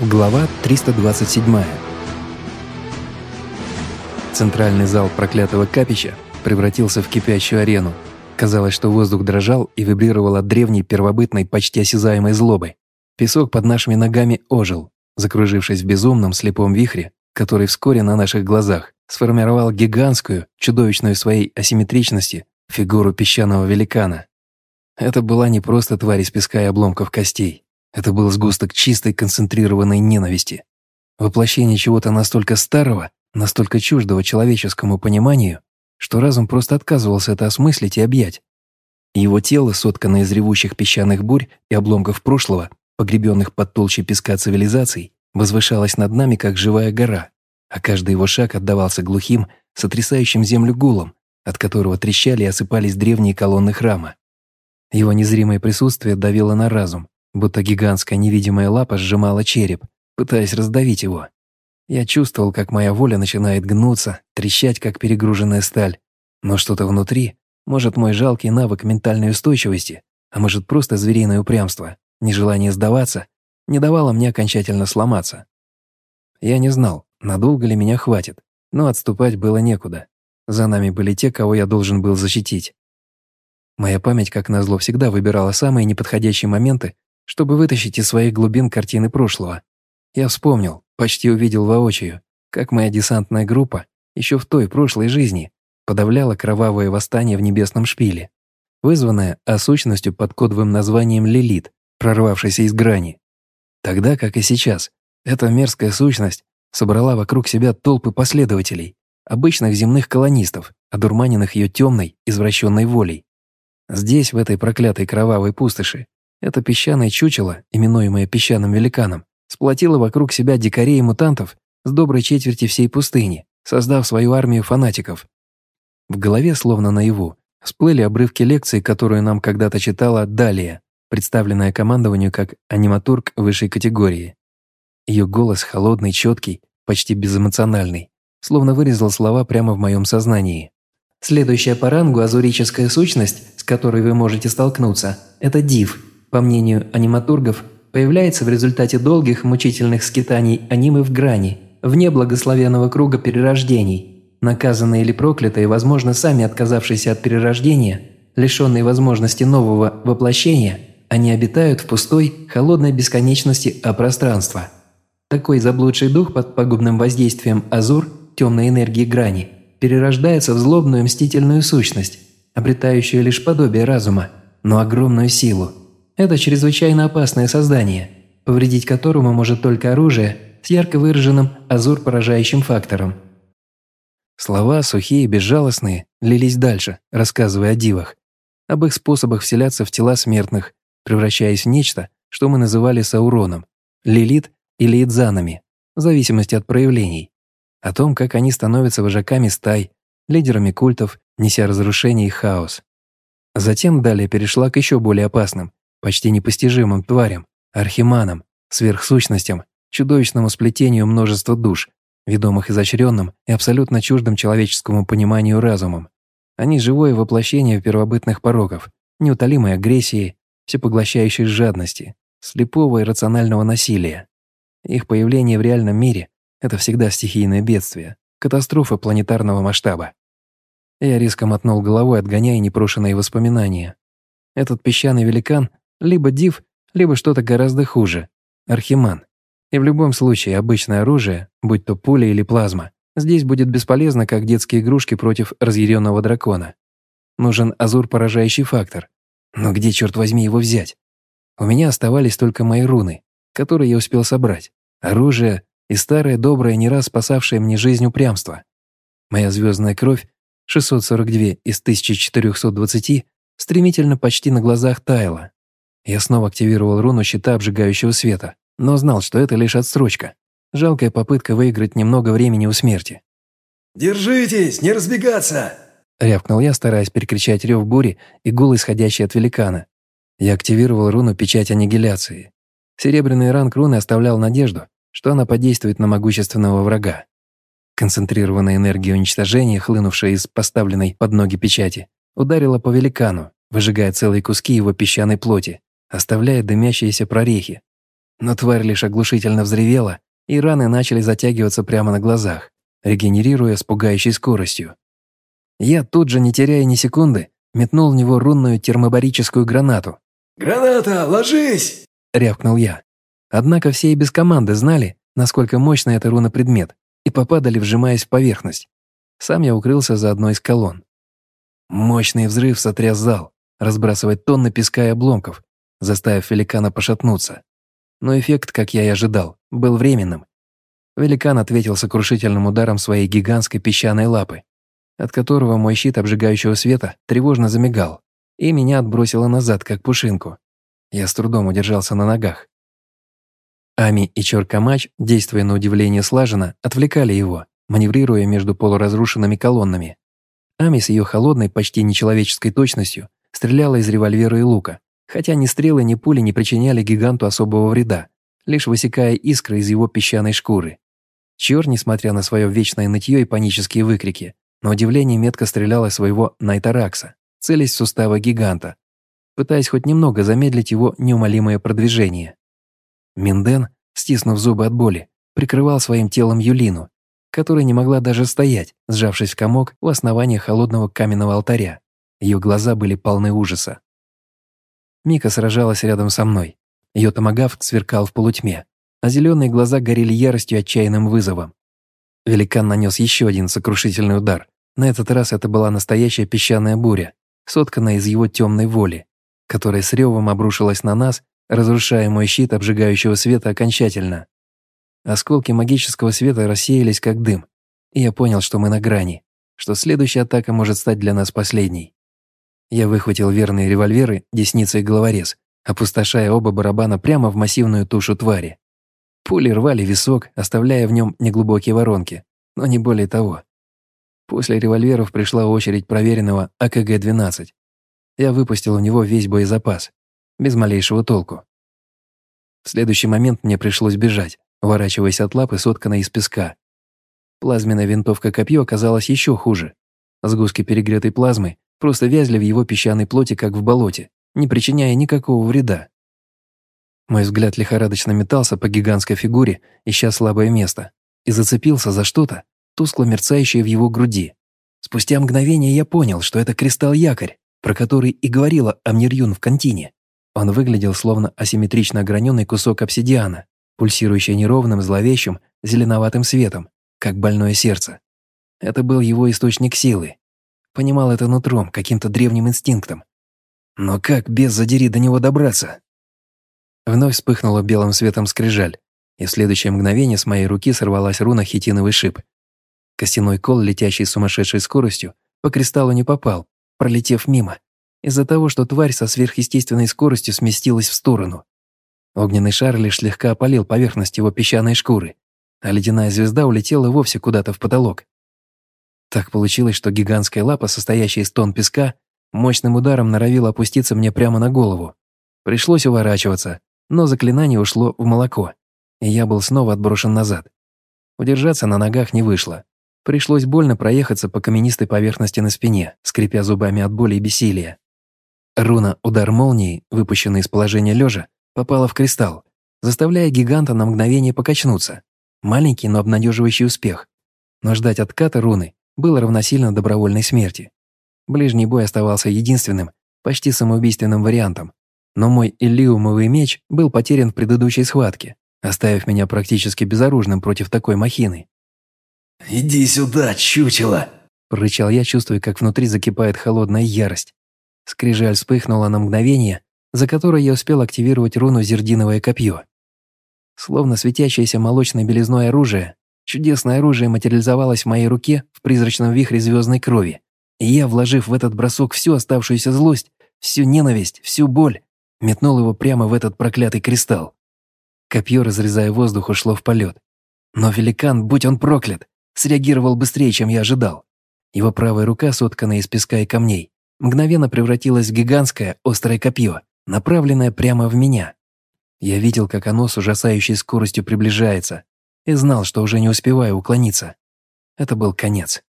Глава 327. Центральный зал проклятого капища превратился в кипящую арену. Казалось, что воздух дрожал и вибрировал от древней первобытной, почти осязаемой злобы. Песок под нашими ногами ожил, закружившись в безумном слепом вихре, который вскоре на наших глазах сформировал гигантскую, чудовищную своей асимметричности, фигуру песчаного великана. Это была не просто тварь из песка и обломков костей. Это был сгусток чистой концентрированной ненависти. Воплощение чего-то настолько старого, настолько чуждого человеческому пониманию, что разум просто отказывался это осмыслить и объять. Его тело, сотканное из ревущих песчаных бурь и обломков прошлого, погребенных под толщей песка цивилизаций, возвышалось над нами, как живая гора, а каждый его шаг отдавался глухим, сотрясающим землю гулом, от которого трещали и осыпались древние колонны храма. Его незримое присутствие давило на разум, будто гигантская невидимая лапа сжимала череп, пытаясь раздавить его. Я чувствовал, как моя воля начинает гнуться, трещать, как перегруженная сталь. Но что-то внутри, может, мой жалкий навык ментальной устойчивости, а может, просто звериное упрямство, нежелание сдаваться, не давало мне окончательно сломаться. Я не знал, надолго ли меня хватит, но отступать было некуда. За нами были те, кого я должен был защитить. Моя память, как назло, всегда выбирала самые неподходящие моменты, чтобы вытащить из своих глубин картины прошлого. Я вспомнил, почти увидел воочию, как моя десантная группа еще в той прошлой жизни подавляла кровавое восстание в небесном шпиле, вызванное осущностью под кодовым названием Лилит, прорвавшейся из грани. Тогда, как и сейчас, эта мерзкая сущность собрала вокруг себя толпы последователей, обычных земных колонистов, одурманенных ее темной, извращенной волей. Здесь, в этой проклятой кровавой пустоши, это песчаное чучело, именуемое песчаным великаном, сплотило вокруг себя дикарей и мутантов с доброй четверти всей пустыни, создав свою армию фанатиков. В голове, словно наяву, всплыли обрывки лекции, которую нам когда-то читала Далия, представленная командованию как аниматург высшей категории. Ее голос холодный, четкий, почти безэмоциональный, словно вырезал слова прямо в моем сознании. Следующая по рангу азурическая сущность, с которой вы можете столкнуться, это Див – по мнению аниматургов, появляется в результате долгих мучительных скитаний анимы в грани, вне благословенного круга перерождений. Наказанные или проклятые, возможно, сами отказавшиеся от перерождения, лишенные возможности нового воплощения, они обитают в пустой, холодной бесконечности а пространства. Такой заблудший дух под пагубным воздействием азур, темной энергии грани, перерождается в злобную мстительную сущность, обретающую лишь подобие разума, но огромную силу – это чрезвычайно опасное создание, повредить которому может только оружие с ярко выраженным азур-поражающим фактором. Слова, сухие и безжалостные, лились дальше, рассказывая о дивах, об их способах вселяться в тела смертных, превращаясь в нечто, что мы называли сауроном, лилит или идзанами, в зависимости от проявлений, о том, как они становятся вожаками стай, лидерами культов, неся разрушение и хаос. Затем далее перешла к еще более опасным, почти непостижимым тварям, архиманам, сверхсущностям, чудовищному сплетению множества душ, ведомых изощренным и абсолютно чуждым человеческому пониманию разумом. Они живое воплощение первобытных пороков, неутолимой агрессии, всепоглощающей жадности, слепого и рационального насилия. Их появление в реальном мире – это всегда стихийное бедствие, катастрофа планетарного масштаба. Я резко мотнул головой, отгоняя непрошенные воспоминания. Этот песчаный великан либо див, либо что-то гораздо хуже – архиман. И в любом случае обычное оружие, будь то пуля или плазма, здесь будет бесполезно, как детские игрушки против разъяренного дракона. Нужен азур-поражающий фактор. Но где, черт возьми, его взять? У меня оставались только мои руны, которые я успел собрать, оружие и старое доброе, не раз спасавшее мне жизнь упрямство. Моя звездная кровь, 642 из 1420, стремительно почти на глазах таяла, я снова активировал руну щита обжигающего света, но знал, что это лишь отсрочка. Жалкая попытка выиграть немного времени у смерти. «Держитесь, не разбегаться!» Рявкнул я, стараясь перекричать рев бури и гул, исходящий от великана. Я активировал руну печать аннигиляции. Серебряный ранг руны оставлял надежду, что она подействует на могущественного врага. Концентрированная энергия уничтожения, хлынувшая из поставленной под ноги печати, ударила по великану, выжигая целые куски его песчаной плоти, оставляя дымящиеся прорехи. Но тварь лишь оглушительно взревела, и раны начали затягиваться прямо на глазах, регенерируя с пугающей скоростью. Я тут же, не теряя ни секунды, метнул в него рунную термобарическую гранату. «Граната, ложись!» – рявкнул я. Однако все и без команды знали, насколько мощный это руна-предмет, и попадали, вжимаясь в поверхность. Сам я укрылся за одной из колонн. Мощный взрыв сотряс зал, разбрасывая тонны песка и обломков, заставив великана пошатнуться. Но эффект, как я и ожидал, был временным. Великан ответил сокрушительным ударом своей гигантской песчаной лапы, от которого мой щит обжигающего света тревожно замигал, и меня отбросило назад, как пушинку. Я с трудом удержался на ногах. Ами и Чоркамач, действуя на удивление слаженно, отвлекали его, маневрируя между полуразрушенными колоннами. Ами с ее холодной, почти нечеловеческой точностью стреляла из револьвера и лука, хотя ни стрелы, ни пули не причиняли гиганту особого вреда, лишь высекая искры из его песчаной шкуры. Чор, несмотря на свое вечное нытье и панические выкрики, на удивление метко стреляла своего Найтаракса, целясь в суставы гиганта, пытаясь хоть немного замедлить его неумолимое продвижение. Минден, стиснув зубы от боли, прикрывал своим телом Юлину, которая не могла даже стоять, сжавшись в комок у основания холодного каменного алтаря. Ее глаза были полны ужаса. Мика сражалась рядом со мной. Ее томагавк сверкал в полутьме, а зеленые глаза горели яростью отчаянным вызовом. Великан нанес еще один сокрушительный удар. На этот раз это была настоящая песчаная буря, сотканная из его темной воли, которая с ревом обрушилась на нас, разрушая мой щит обжигающего света окончательно. Осколки магического света рассеялись как дым, и я понял, что мы на грани, что следующая атака может стать для нас последней. Я выхватил верные револьверы, десница и головорез, опустошая оба барабана прямо в массивную тушу твари. Пули рвали висок, оставляя в нем неглубокие воронки, но не более того. После револьверов пришла очередь проверенного АКГ-12. Я выпустил в него весь боезапас, без малейшего толку. В следующий момент мне пришлось бежать, уворачиваясь от лапы, сотканной из песка. Плазменная винтовка-копье оказалась еще хуже. Сгустки перегретой плазмы просто вязли в его песчаной плоти, как в болоте, не причиняя никакого вреда. Мой взгляд лихорадочно метался по гигантской фигуре, ища слабое место, и зацепился за что-то, тускло мерцающее в его груди. Спустя мгновение я понял, что это кристалл-якорь, про который и говорила Амнирюн в контине. Он выглядел словно асимметрично ограненный кусок обсидиана, пульсирующее неровным, зловещим, зеленоватым светом, как больное сердце. Это был его источник силы. Понимал это нутром, каким-то древним инстинктом. Но как без задери до него добраться? Вновь вспыхнула белым светом скрижаль, и в следующее мгновение с моей руки сорвалась руна хитиновый шип. Костяной кол, летящий с сумасшедшей скоростью, по кристаллу не попал, пролетев мимо, из-за того, что тварь со сверхъестественной скоростью сместилась в сторону. Огненный шар лишь слегка опалил поверхность его песчаной шкуры, а ледяная звезда улетела вовсе куда-то в потолок. Так получилось, что гигантская лапа, состоящая из тонн песка, мощным ударом норовила опуститься мне прямо на голову. Пришлось уворачиваться, но заклинание ушло в молоко, и я был снова отброшен назад. Удержаться на ногах не вышло. Пришлось больно проехаться по каменистой поверхности на спине, скрипя зубами от боли и бессилия. Руна «Удар молнии», выпущенная из положения лежа, попала в кристалл, заставляя гиганта на мгновение покачнуться. Маленький, но обнадеживающий успех. Но ждать отката руны было равносильно добровольной смерти. Ближний бой оставался единственным, почти самоубийственным вариантом. Но мой иллиумовый меч был потерян в предыдущей схватке, оставив меня практически безоружным против такой махины. «Иди сюда, чучело!» – прорычал я, чувствуя, как внутри закипает холодная ярость. Скрижаль вспыхнула на мгновение, за которой я успел активировать руну «Зердиновое копье». Словно светящееся молочной белизной оружие, чудесное оружие материализовалось в моей руке в призрачном вихре звездной крови, и я, вложив в этот бросок всю оставшуюся злость, всю ненависть, всю боль, метнул его прямо в этот проклятый кристалл. Копье, разрезая воздух, ушло в полет. Но великан, будь он проклят, среагировал быстрее, чем я ожидал. Его правая рука, сотканная из песка и камней, мгновенно превратилась в гигантское острое копье, направленное прямо в меня. Я видел, как оно с ужасающей скоростью приближается, и знал, что уже не успеваю уклониться. Это был конец.